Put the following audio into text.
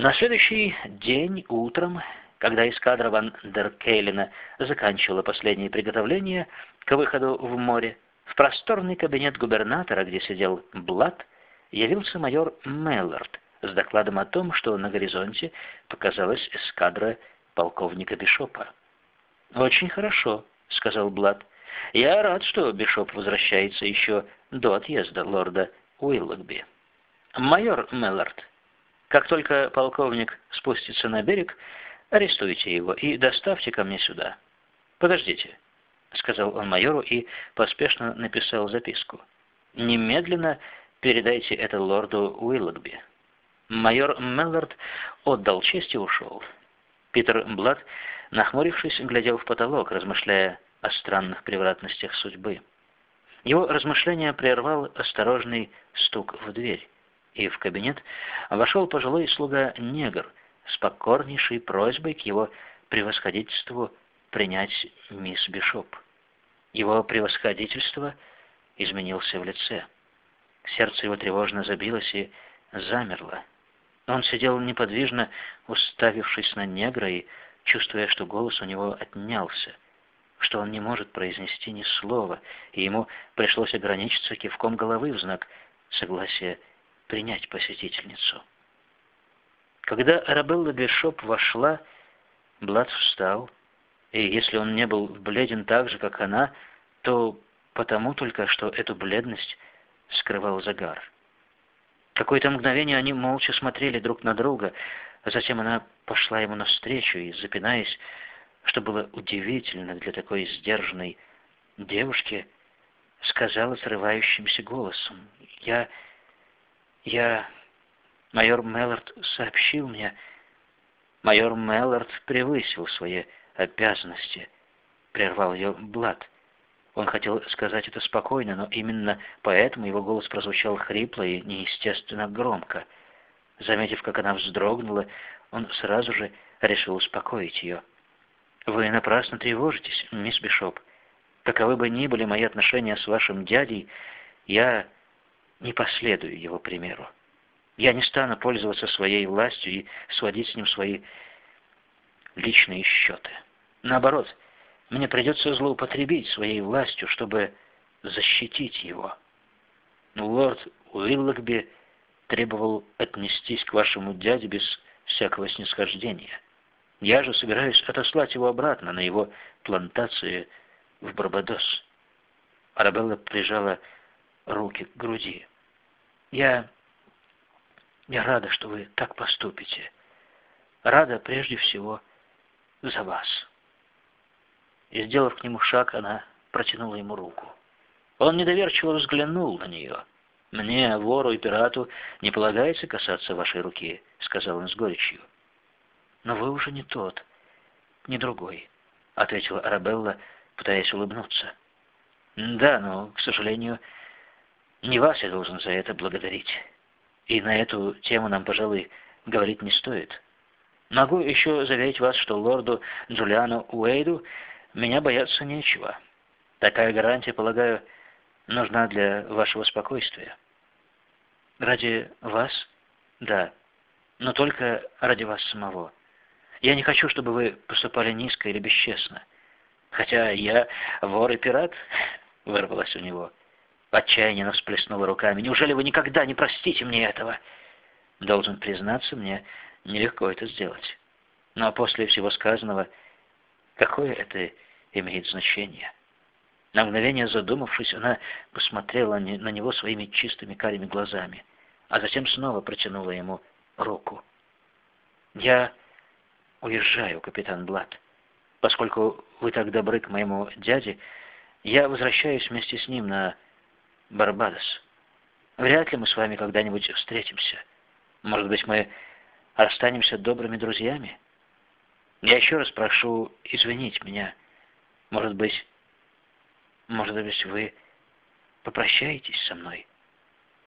На следующий день утром, когда эскадра Ван дер Кейлина заканчивала последние приготовления к выходу в море, в просторный кабинет губернатора, где сидел Блад, явился майор Меллард с докладом о том, что на горизонте показалась эскадра полковника Бишопа. «Очень хорошо», — сказал Блад. «Я рад, что Бишоп возвращается еще до отъезда лорда Уиллогби». «Майор Меллард, как только полковник спустится на берег, арестуйте его и доставьте ко мне сюда. Подождите». — сказал он майору и поспешно написал записку. «Немедленно передайте это лорду Уиллогби». Майор Меллард отдал честь и ушел. Питер Блад, нахмурившись, глядел в потолок, размышляя о странных превратностях судьбы. Его размышления прервал осторожный стук в дверь, и в кабинет вошел пожилой слуга-негр с покорнейшей просьбой к его превосходительству принять мисс Бишоп. Его превосходительство изменился в лице. Сердце его тревожно забилось и замерло. Он сидел неподвижно, уставившись на негра и чувствуя, что голос у него отнялся, что он не может произнести ни слова, и ему пришлось ограничиться кивком головы в знак согласия принять посетительницу. Когда Арабелла Бешоп вошла, Блад встал, и если он не был бледен так же, как она, то потому только, что эту бледность скрывал загар. Какое-то мгновение они молча смотрели друг на друга, а затем она пошла ему навстречу и, запинаясь, что было удивительно для такой сдержанной девушки, сказала срывающимся голосом, «Я... я... майор Меллард сообщил мне...» Майор Меллард превысил свои обязанности, прервал ее Блад. Он хотел сказать это спокойно, но именно поэтому его голос прозвучал хрипло и неестественно громко. Заметив, как она вздрогнула, он сразу же решил успокоить ее. «Вы напрасно тревожитесь, мисс Бишоп. Каковы бы ни были мои отношения с вашим дядей, я не последую его примеру. Я не стану пользоваться своей властью и сводить с ним свои личные счеты. Наоборот, мне придется злоупотребить своей властью, чтобы защитить его. Лорд Уиллогби требовал отнестись к вашему дяде без всякого снисхождения. Я же собираюсь отослать его обратно на его плантации в Барбадос. Арабелла прижала руки к груди. Я... я рада, что вы так поступите. Рада прежде всего за вас. И, сделав к нему шаг, она протянула ему руку. Он недоверчиво взглянул на нее. «Мне, вору и пирату, не полагается касаться вашей руки», — сказал он с горечью. «Но вы уже не тот, не другой», — ответила Арабелла, пытаясь улыбнуться. «Да, но, к сожалению, не вас я должен за это благодарить. И на эту тему нам, пожалуй, говорить не стоит». Могу еще заверить вас, что лорду Джулиану Уэйду меня бояться нечего. Такая гарантия, полагаю, нужна для вашего спокойствия. Ради вас? Да. Но только ради вас самого. Я не хочу, чтобы вы поступали низко или бесчестно. Хотя я вор и пират, вырвалось у него. Отчаяние всплеснула руками. Неужели вы никогда не простите мне этого? Должен признаться мне, Нелегко это сделать. Но после всего сказанного, какое это имеет значение? На мгновение задумавшись, она посмотрела на него своими чистыми карими глазами, а затем снова протянула ему руку. «Я уезжаю, капитан Блад. Поскольку вы так добры к моему дяде, я возвращаюсь вместе с ним на Барбадос. Вряд ли мы с вами когда-нибудь встретимся. Может быть, мы останемся добрыми друзьями? Я еще раз прошу извинить меня. Может быть, может быть, вы попрощаетесь со мной?»